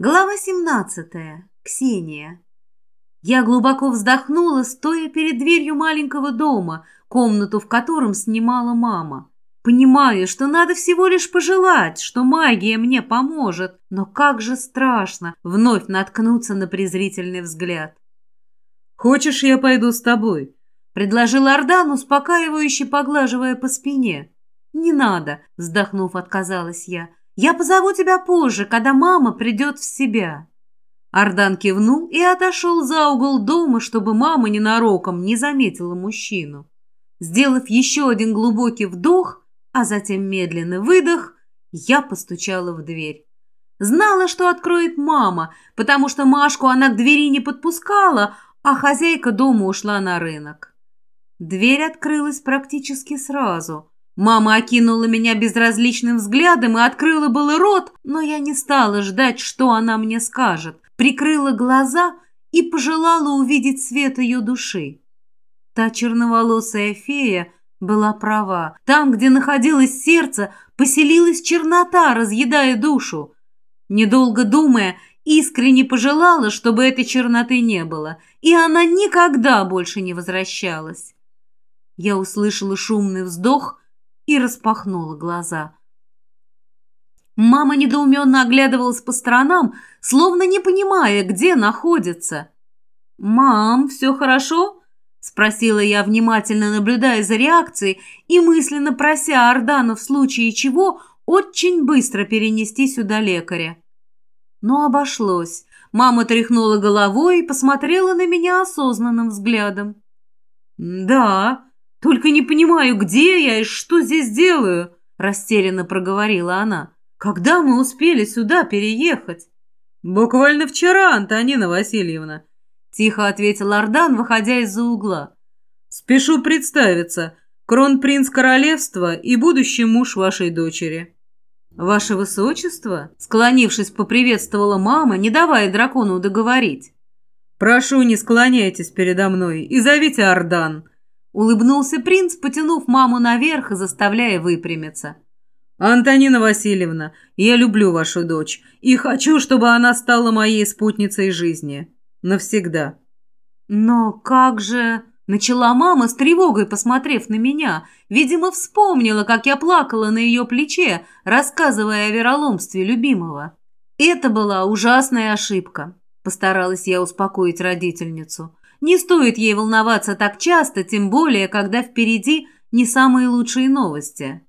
Глава 17. Ксения. Я глубоко вздохнула, стоя перед дверью маленького дома, комнату в котором снимала мама. Понимаю, что надо всего лишь пожелать, что магия мне поможет, но как же страшно вновь наткнуться на презрительный взгляд. «Хочешь, я пойду с тобой?» — предложил Ардан, успокаивающе поглаживая по спине. «Не надо», — вздохнув, отказалась я. Я позову тебя позже, когда мама придет в себя». Ардан кивнул и отошел за угол дома, чтобы мама ненароком не заметила мужчину. Сделав еще один глубокий вдох, а затем медленный выдох, я постучала в дверь. Знала, что откроет мама, потому что Машку она к двери не подпускала, а хозяйка дома ушла на рынок. Дверь открылась практически сразу. Мама окинула меня безразличным взглядом и открыла было рот, но я не стала ждать, что она мне скажет. Прикрыла глаза и пожелала увидеть свет ее души. Та черноволосая фея была права. Там, где находилось сердце, поселилась чернота, разъедая душу. Недолго думая, искренне пожелала, чтобы этой черноты не было, и она никогда больше не возвращалась. Я услышала шумный вздох, и распахнула глаза. Мама недоуменно оглядывалась по сторонам, словно не понимая, где находится. «Мам, все хорошо?» — спросила я, внимательно наблюдая за реакцией и мысленно прося Ордана в случае чего очень быстро перенести сюда лекаря. Но обошлось. Мама тряхнула головой и посмотрела на меня осознанным взглядом. «Да», «Только не понимаю, где я и что здесь делаю», – растерянно проговорила она. «Когда мы успели сюда переехать?» «Буквально вчера, Антонина Васильевна», – тихо ответил Ардан, выходя из-за угла. «Спешу представиться, кронпринц королевства и будущий муж вашей дочери». «Ваше высочество?» – склонившись, поприветствовала мама, не давая дракону договорить. «Прошу, не склоняйтесь передо мной и зовите Ардан», Улыбнулся принц, потянув маму наверх и заставляя выпрямиться. «Антонина Васильевна, я люблю вашу дочь и хочу, чтобы она стала моей спутницей жизни. Навсегда». «Но как же...» Начала мама с тревогой, посмотрев на меня. Видимо, вспомнила, как я плакала на ее плече, рассказывая о вероломстве любимого. Это была ужасная ошибка. Постаралась я успокоить родительницу. Не стоит ей волноваться так часто, тем более, когда впереди не самые лучшие новости.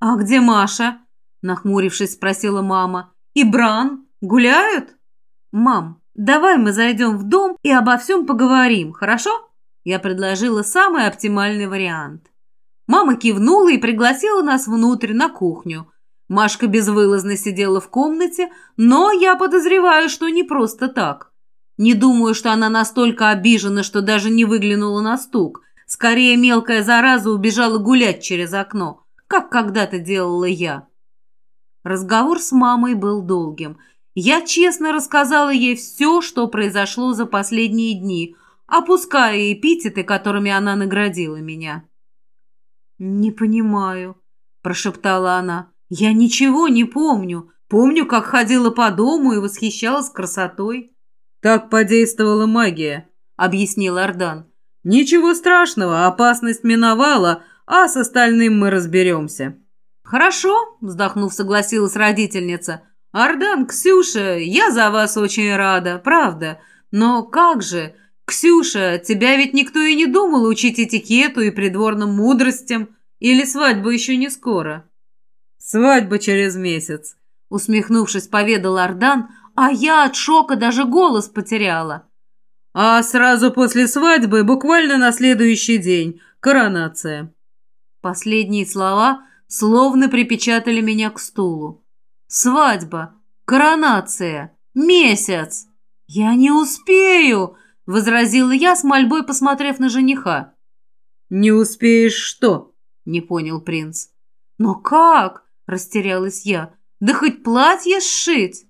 «А где Маша?» – нахмурившись, спросила мама. «И Бран? Гуляют?» «Мам, давай мы зайдем в дом и обо всем поговорим, хорошо?» Я предложила самый оптимальный вариант. Мама кивнула и пригласила нас внутрь на кухню. Машка безвылазно сидела в комнате, но я подозреваю, что не просто так – не думаю, что она настолько обижена, что даже не выглянула на стук. Скорее, мелкая зараза убежала гулять через окно, как когда-то делала я. Разговор с мамой был долгим. Я честно рассказала ей все, что произошло за последние дни, опуская эпитеты, которыми она наградила меня. «Не понимаю», – прошептала она. «Я ничего не помню. Помню, как ходила по дому и восхищалась красотой». «Так подействовала магия», — объяснил Ардан. «Ничего страшного, опасность миновала, а с остальным мы разберемся». «Хорошо», — вздохнув, согласилась родительница. «Ардан, Ксюша, я за вас очень рада, правда. Но как же? Ксюша, тебя ведь никто и не думал учить этикету и придворным мудростям. Или свадьба еще не скоро?» «Свадьба через месяц», — усмехнувшись, поведал Ардан, а я от шока даже голос потеряла. А сразу после свадьбы, буквально на следующий день, коронация. Последние слова словно припечатали меня к стулу. Свадьба, коронация, месяц. Я не успею, возразила я с мольбой, посмотрев на жениха. Не успеешь что? не понял принц. Но как? растерялась я. Да хоть платье сшить.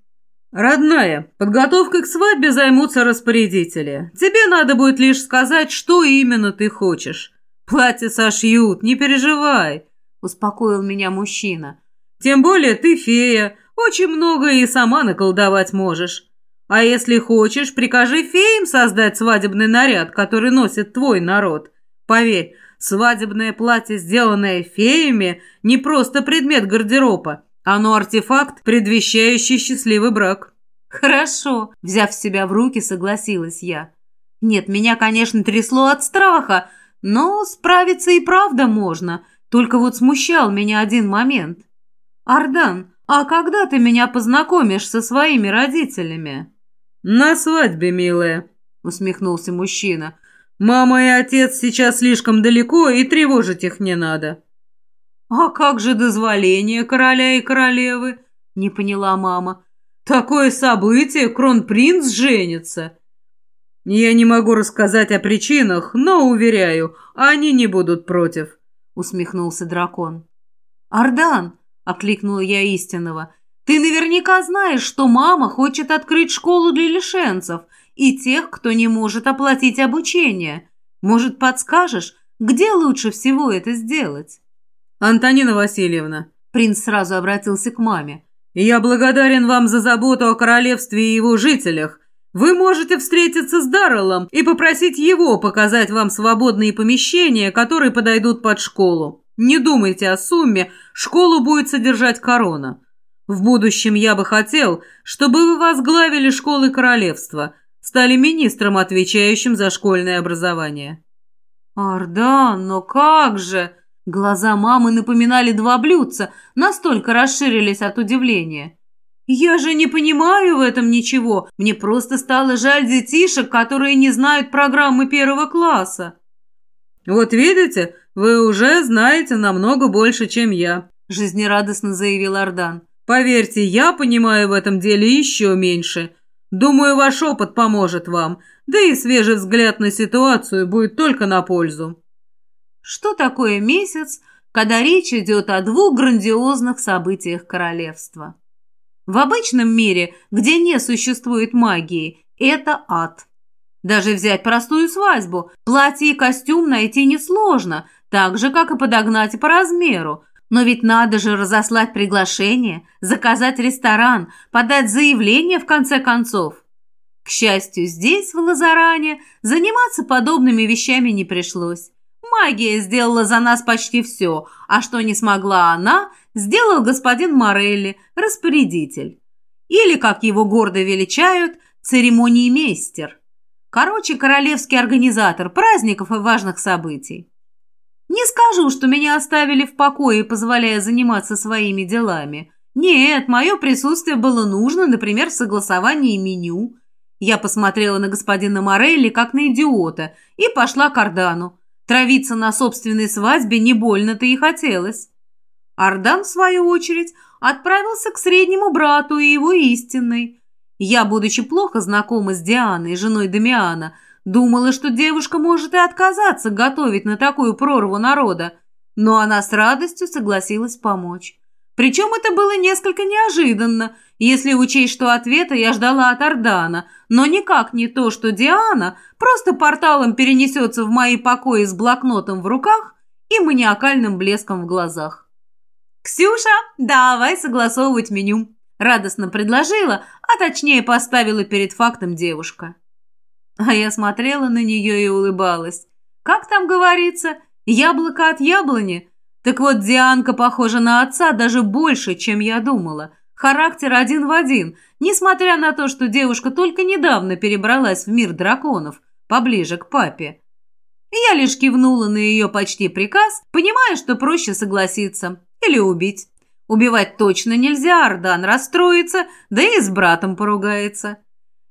«Родная, подготовкой к свадьбе займутся распорядители. Тебе надо будет лишь сказать, что именно ты хочешь. Платье сошьют, не переживай», — успокоил меня мужчина. «Тем более ты фея, Очень много и сама наколдовать можешь. А если хочешь, прикажи феям создать свадебный наряд, который носит твой народ. Поверь, свадебное платье, сделанное феями, не просто предмет гардероба. Оно артефакт, предвещающий счастливый брак. Хорошо, взяв себя в руки, согласилась я. Нет, меня, конечно, трясло от страха, но справиться и правда можно. Только вот смущал меня один момент. Ардан, а когда ты меня познакомишь со своими родителями? На свадьбе, милая, усмехнулся мужчина. Мама и отец сейчас слишком далеко, и тревожить их не надо. А как же дозволение короля и королевы? Не поняла мама. Такое событие, кронпринц женится. Я не могу рассказать о причинах, но, уверяю, они не будут против, усмехнулся дракон. Ардан, окликнула я истинного, ты наверняка знаешь, что мама хочет открыть школу для лишенцев и тех, кто не может оплатить обучение. Может, подскажешь, где лучше всего это сделать? Антонина Васильевна, принц сразу обратился к маме. Я благодарен вам за заботу о королевстве и его жителях. Вы можете встретиться с Дарреллом и попросить его показать вам свободные помещения, которые подойдут под школу. Не думайте о сумме, школу будет содержать корона. В будущем я бы хотел, чтобы вы возглавили школы королевства, стали министром, отвечающим за школьное образование. Ардан, но как же? Глаза мамы напоминали два блюдца, настолько расширились от удивления. «Я же не понимаю в этом ничего. Мне просто стало жаль детишек, которые не знают программы первого класса». «Вот видите, вы уже знаете намного больше, чем я», – жизнерадостно заявил Ардан. «Поверьте, я понимаю в этом деле еще меньше. Думаю, ваш опыт поможет вам, да и свежий взгляд на ситуацию будет только на пользу». Что такое месяц, когда речь идет о двух грандиозных событиях королевства? В обычном мире, где не существует магии, это ад. Даже взять простую свадьбу, платье и костюм найти несложно, так же, как и подогнать по размеру. Но ведь надо же разослать приглашение, заказать ресторан, подать заявление в конце концов. К счастью, здесь, в Лазаране, заниматься подобными вещами не пришлось. Магия сделала за нас почти все, а что не смогла она, сделал господин Морелли, распорядитель. Или, как его гордо величают, церемониймейстер. Короче, королевский организатор праздников и важных событий. Не скажу, что меня оставили в покое, позволяя заниматься своими делами. Нет, мое присутствие было нужно, например, в согласовании меню. Я посмотрела на господина Морелли как на идиота и пошла к Ордану. Травиться на собственной свадьбе не больно-то и хотелось. Ардан, в свою очередь, отправился к среднему брату и его истинной. Я, будучи плохо знакома с Дианой, женой Дамиана, думала, что девушка может и отказаться готовить на такую прорву народа, но она с радостью согласилась помочь. Причем это было несколько неожиданно, если учесть, что ответа я ждала от Ордана, но никак не то, что Диана просто порталом перенесется в мои покои с блокнотом в руках и маниакальным блеском в глазах. «Ксюша, давай согласовывать меню», – радостно предложила, а точнее поставила перед фактом девушка. А я смотрела на нее и улыбалась. Как там говорится, яблоко от яблони? Так вот, Дианка похожа на отца даже больше, чем я думала – Характер один в один, несмотря на то, что девушка только недавно перебралась в мир драконов, поближе к папе. Я лишь кивнула на ее почти приказ, понимая, что проще согласиться или убить. Убивать точно нельзя, Ардан расстроится, да и с братом поругается.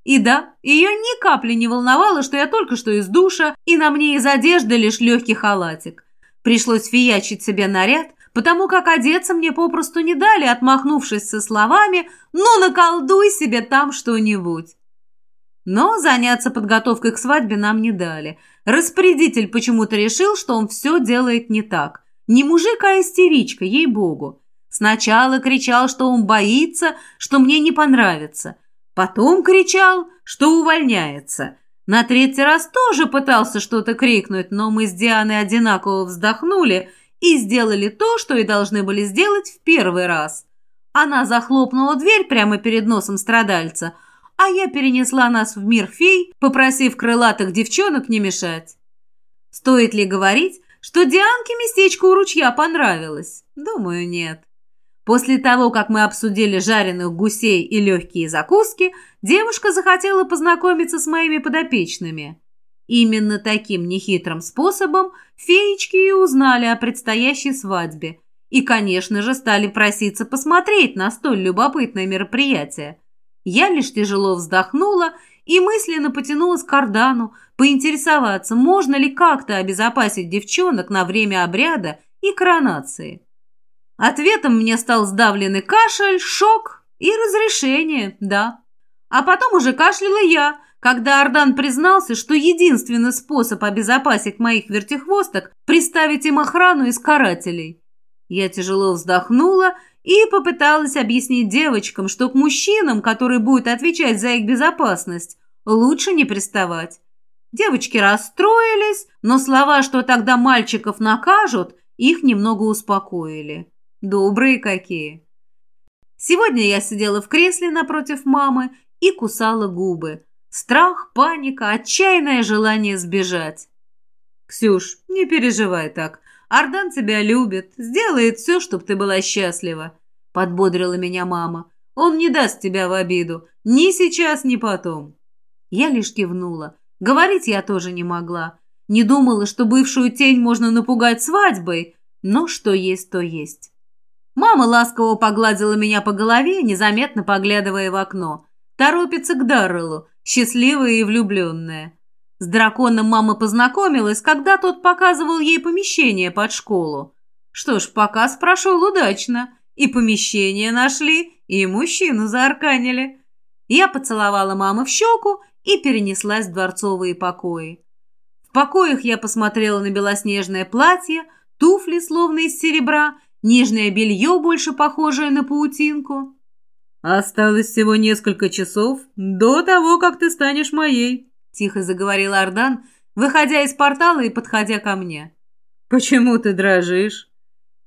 И да, ее ни капли не волновало, что я только что из душа, и на мне из одежды лишь легкий халатик. Пришлось фиячить себе наряд, потому как одеться мне попросту не дали, отмахнувшись со словами «Ну, наколдуй себе там что-нибудь». Но заняться подготовкой к свадьбе нам не дали. Распорядитель почему-то решил, что он все делает не так. Не мужик, а истеричка, ей-богу. Сначала кричал, что он боится, что мне не понравится. Потом кричал, что увольняется. На третий раз тоже пытался что-то крикнуть, но мы с Дианой одинаково вздохнули – и сделали то, что и должны были сделать в первый раз. Она захлопнула дверь прямо перед носом страдальца, а я перенесла нас в мир фей, попросив крылатых девчонок не мешать. Стоит ли говорить, что Дианке местечко у ручья понравилось? Думаю, нет. После того, как мы обсудили жареных гусей и легкие закуски, девушка захотела познакомиться с моими подопечными. Именно таким нехитрым способом феечки и узнали о предстоящей свадьбе и, конечно же, стали проситься посмотреть на столь любопытное мероприятие. Я лишь тяжело вздохнула и мысленно потянулась к кардану, поинтересоваться, можно ли как-то обезопасить девчонок на время обряда и коронации. Ответом мне стал сдавленный кашель, шок и разрешение, да. А потом уже кашляла я, когда Ардан признался, что единственный способ обезопасить моих вертихвосток – приставить им охрану из карателей. Я тяжело вздохнула и попыталась объяснить девочкам, что к мужчинам, который будет отвечать за их безопасность, лучше не приставать. Девочки расстроились, но слова, что тогда мальчиков накажут, их немного успокоили. Добрые какие. Сегодня я сидела в кресле напротив мамы и кусала губы. Страх, паника, отчаянное желание сбежать. «Ксюш, не переживай так. Ардан тебя любит, сделает все, чтобы ты была счастлива», — подбодрила меня мама. «Он не даст тебя в обиду, ни сейчас, ни потом». Я лишь кивнула. Говорить я тоже не могла. Не думала, что бывшую тень можно напугать свадьбой, но что есть, то есть. Мама ласково погладила меня по голове, незаметно поглядывая в окно. Торопится к Дарреллу, счастливая и влюбленная. С драконом мама познакомилась, когда тот показывал ей помещение под школу. Что ж, показ прошел удачно. И помещение нашли, и мужчину заарканили. Я поцеловала маму в щеку и перенеслась в дворцовые покои. В покоях я посмотрела на белоснежное платье, туфли, словно из серебра, нежное белье, больше похожее на паутинку. «Осталось всего несколько часов до того, как ты станешь моей», — тихо заговорил Ардан, выходя из портала и подходя ко мне. «Почему ты дрожишь?»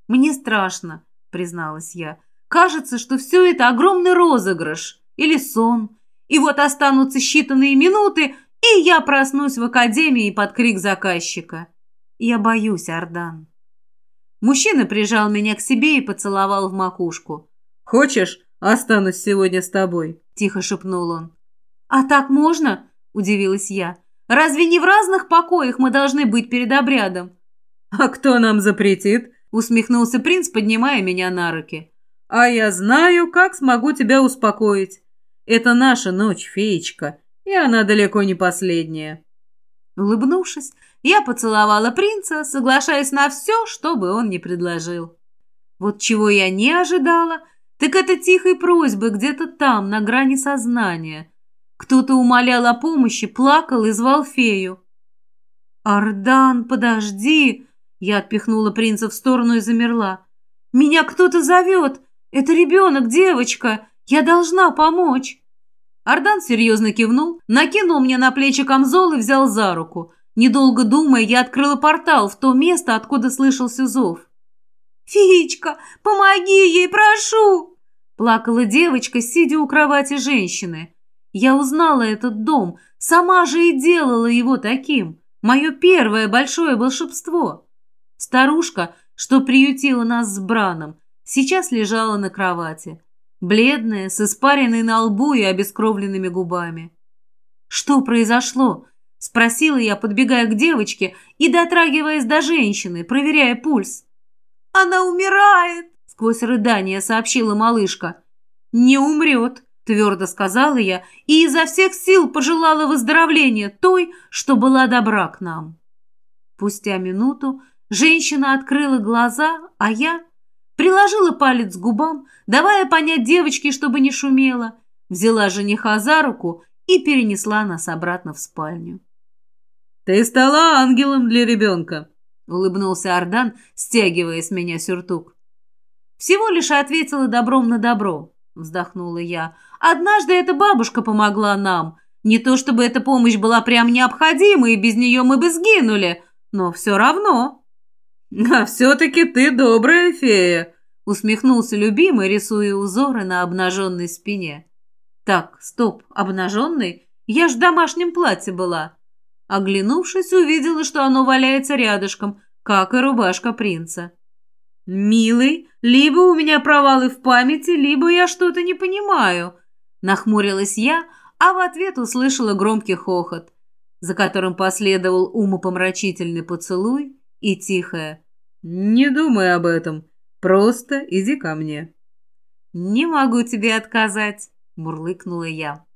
«Мне страшно», — призналась я. «Кажется, что все это огромный розыгрыш или сон. И вот останутся считанные минуты, и я проснусь в академии под крик заказчика. Я боюсь, Ардан». Мужчина прижал меня к себе и поцеловал в макушку. «Хочешь, останусь сегодня с тобой?» – тихо шепнул он. «А так можно?» – удивилась я. «Разве не в разных покоях мы должны быть перед обрядом?» «А кто нам запретит?» – усмехнулся принц, поднимая меня на руки. «А я знаю, как смогу тебя успокоить. Это наша ночь, феечка, и она далеко не последняя». Улыбнувшись, я поцеловала принца, соглашаясь на все, что бы он ни предложил. Вот чего я не ожидала, так это тихой просьбы где-то там, на грани сознания. Кто-то умолял о помощи, плакал и звал фею. «Ардан, подожди!» Я отпихнула принца в сторону и замерла. «Меня кто-то зовет! Это ребенок, девочка! Я должна помочь!» Ардан серьезно кивнул, накинул мне на плечи камзол и взял за руку. Недолго думая, я открыла портал в то место, откуда слышался зов. «Феечка, помоги ей, прошу!» Плакала девочка, сидя у кровати женщины. Я узнала этот дом, сама же и делала его таким. Мое первое большое волшебство. Старушка, что приютила нас с Браном, сейчас лежала на кровати. Бледная, с испаренной на лбу и обескровленными губами. «Что произошло?» — спросила я, подбегая к девочке и дотрагиваясь до женщины, проверяя пульс. «Она умирает!» — сквозь рыдание сообщила малышка. «Не умрет!» — твердо сказала я и изо всех сил пожелала выздоровления той, что была добра к нам. Спустя минуту женщина открыла глаза, а я приложила палец к губам, давая понять девочке, чтобы не шумела, взяла жениха за руку и перенесла нас обратно в спальню. «Ты стала ангелом для ребенка», — улыбнулся Ардан, стягивая с меня сюртук. «Всего лишь ответила добром на добро», — вздохнула я. «Однажды эта бабушка помогла нам. Не то чтобы эта помощь была прям необходима, и без нее мы бы сгинули, но все равно». «А все-таки ты добрая фея», — Усмехнулся любимый, рисуя узоры на обнаженной спине. Так, стоп, обнаженный? Я ж в домашнем платье была. Оглянувшись, увидела, что оно валяется рядышком, как и рубашка принца. «Милый, либо у меня провалы в памяти, либо я что-то не понимаю», — нахмурилась я, а в ответ услышала громкий хохот, за которым последовал умопомрачительный поцелуй и тихое «Не думай об этом, просто иди ко мне». «Не могу тебе отказать», — мурлыкнула я.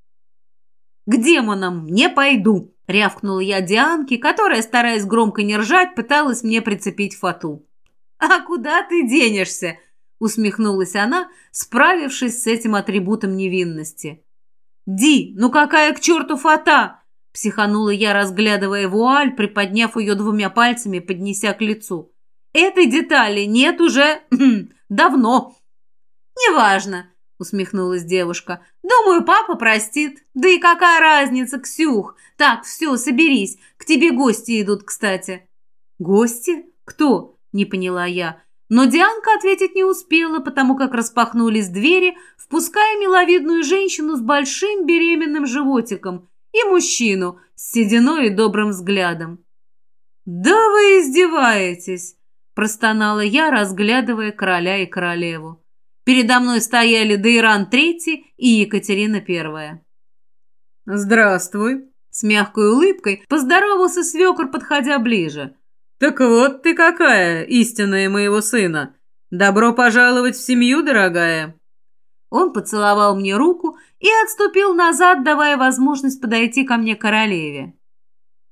«К демонам не пойду!» — рявкнула я Дианке, которая, стараясь громко не ржать, пыталась мне прицепить фату. «А куда ты денешься?» — усмехнулась она, справившись с этим атрибутом невинности. «Ди, ну какая к черту фата?» — психанула я, разглядывая вуаль, приподняв ее двумя пальцами, поднеся к лицу. «Этой детали нет уже давно». «Неважно», — усмехнулась девушка. «Думаю, папа простит. Да и какая разница, Ксюх? Так, все, соберись. К тебе гости идут, кстати». «Гости? Кто?» — не поняла я. Но Дианка ответить не успела, потому как распахнулись двери, впуская миловидную женщину с большим беременным животиком и мужчину с сединой и добрым взглядом. «Да вы издеваетесь!» – простонала я, разглядывая короля и королеву. Передо мной стояли Дейран III и Екатерина I. «Здравствуй!» – с мягкой улыбкой поздоровался свекор, подходя ближе – «Так вот ты какая, истинная моего сына! Добро пожаловать в семью, дорогая!» Он поцеловал мне руку и отступил назад, давая возможность подойти ко мне королеве.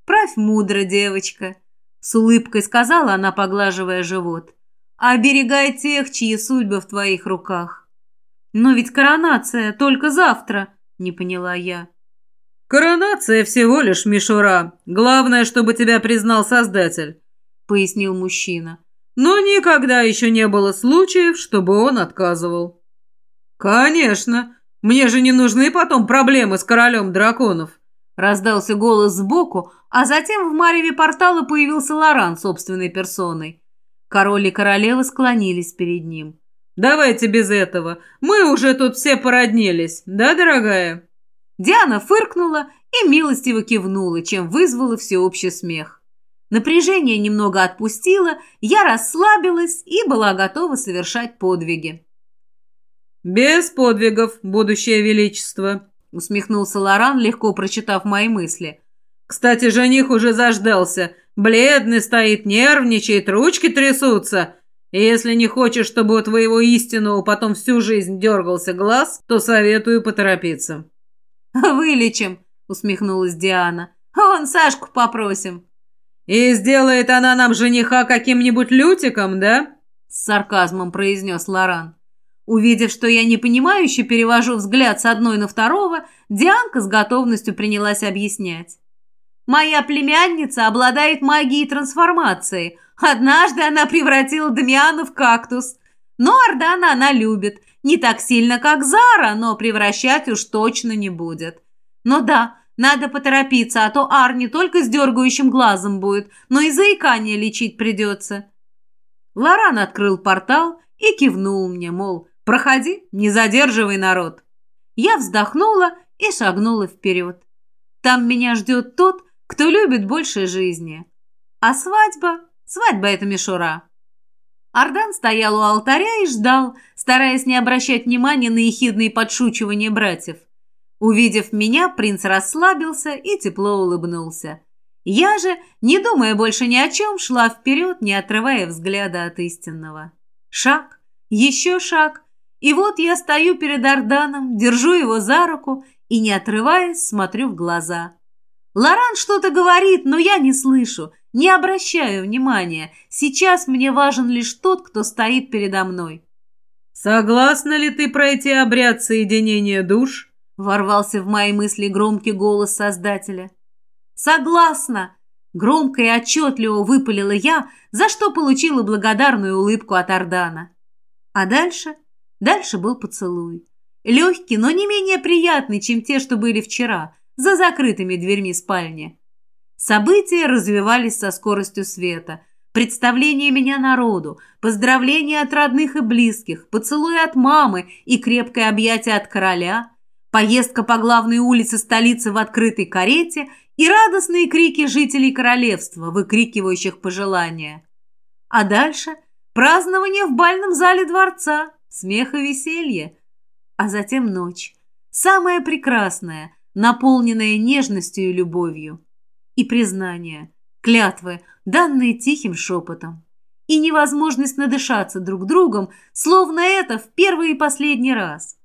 «Правь мудро, девочка!» — с улыбкой сказала она, поглаживая живот. «Оберегай тех, чьи судьбы в твоих руках». «Но ведь коронация только завтра!» — не поняла я. «Коронация всего лишь мишура. Главное, чтобы тебя признал Создатель пояснил мужчина. «Но никогда еще не было случаев, чтобы он отказывал». «Конечно! Мне же не нужны потом проблемы с королем драконов!» Раздался голос сбоку, а затем в мареве портала появился Лоран собственной персоной. Король и королева склонились перед ним. «Давайте без этого. Мы уже тут все породнились, да, дорогая?» Диана фыркнула и милостиво кивнула, чем вызвала всеобщий смех. Напряжение немного отпустило, я расслабилась и была готова совершать подвиги. «Без подвигов, будущее величество», — усмехнулся Лоран, легко прочитав мои мысли. «Кстати, жених уже заждался. Бледный стоит, нервничает, ручки трясутся. И если не хочешь, чтобы у твоего истинного потом всю жизнь дергался глаз, то советую поторопиться». «Вылечим», — усмехнулась Диана. «Вон Сашку попросим». «И сделает она нам жениха каким-нибудь лютиком, да?» С сарказмом произнес Лоран. Увидев, что я непонимающе перевожу взгляд с одной на второго, Дианка с готовностью принялась объяснять. «Моя племянница обладает магией трансформации. Однажды она превратила Дамиана в кактус. Но Ордана она любит. Не так сильно, как Зара, но превращать уж точно не будет. Но да, надо поторопиться, а то Ар не только с дергающим глазом будет, но и заикание лечить придется. Лоран открыл портал и кивнул мне, мол, проходи, не задерживай народ. Я вздохнула и шагнула вперед. Там меня ждет тот, кто любит больше жизни. А свадьба? Свадьба — это мишура. Ардан стоял у алтаря и ждал, стараясь не обращать внимания на ехидные подшучивания братьев. Увидев меня, принц расслабился и тепло улыбнулся. Я же, не думая больше ни о чем, шла вперед, не отрывая взгляда от истинного. Шаг, еще шаг, и вот я стою перед Арданом, держу его за руку и, не отрываясь, смотрю в глаза. Лоран что-то говорит, но я не слышу, не обращаю внимания. Сейчас мне важен лишь тот, кто стоит передо мной. «Согласна ли ты пройти обряд соединения душ?» Ворвался в мои мысли громкий голос Создателя. «Согласна!» Громко и отчетливо выпалила я, за что получила благодарную улыбку от Ордана. А дальше? Дальше был поцелуй. Легкий, но не менее приятный, чем те, что были вчера, за закрытыми дверьми спальни. События развивались со скоростью света. представление меня народу, поздравления от родных и близких, поцелуй от мамы и крепкое объятие от короля, поездка по главной улице столицы в открытой карете и радостные крики жителей королевства, выкрикивающих пожелания. А дальше празднование в бальном зале дворца, смех и веселье. А затем ночь, самая прекрасная, наполненная нежностью и любовью. И признание, клятвы, данные тихим шепотом. И невозможность надышаться друг другом, словно это в первый и последний раз.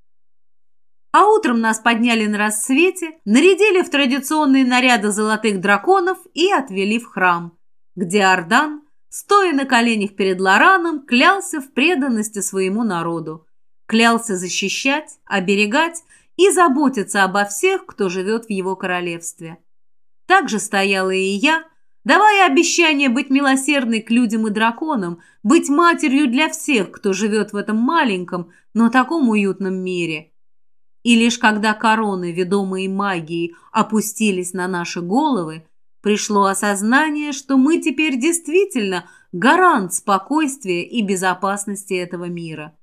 А утром нас подняли на рассвете, нарядили в традиционные наряды золотых драконов и отвели в храм, где Ардан, стоя на коленях перед Лораном, клялся в преданности своему народу. Клялся защищать, оберегать и заботиться обо всех, кто живет в его королевстве. Так же стояла и я, давая обещание быть милосердной к людям и драконам, быть матерью для всех, кто живет в этом маленьком, но таком уютном мире – и лишь когда короны, ведомые магией, опустились на наши головы, пришло осознание, что мы теперь действительно гарант спокойствия и безопасности этого мира.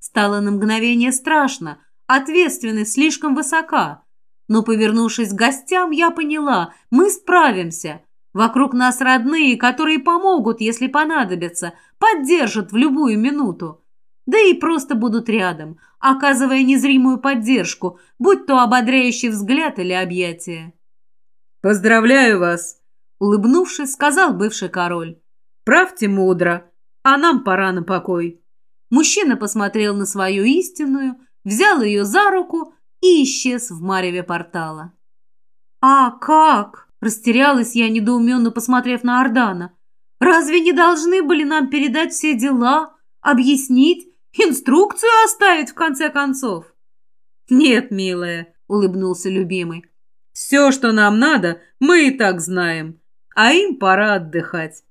Стало на мгновение страшно, ответственность слишком высока. Но, повернувшись к гостям, я поняла, мы справимся. Вокруг нас родные, которые помогут, если понадобится, поддержат в любую минуту да и просто будут рядом, оказывая незримую поддержку, будь то ободряющий взгляд или объятие. «Поздравляю вас!» — улыбнувшись, сказал бывший король. «Правьте мудро, а нам пора на покой». Мужчина посмотрел на свою истинную, взял ее за руку и исчез в мареве портала. «А как?» – растерялась я, недоуменно посмотрев на Ордана. «Разве не должны были нам передать все дела, объяснить, Инструкцию оставить, в конце концов?» «Нет, милая», — улыбнулся любимый. «Все, что нам надо, мы и так знаем, а им пора отдыхать».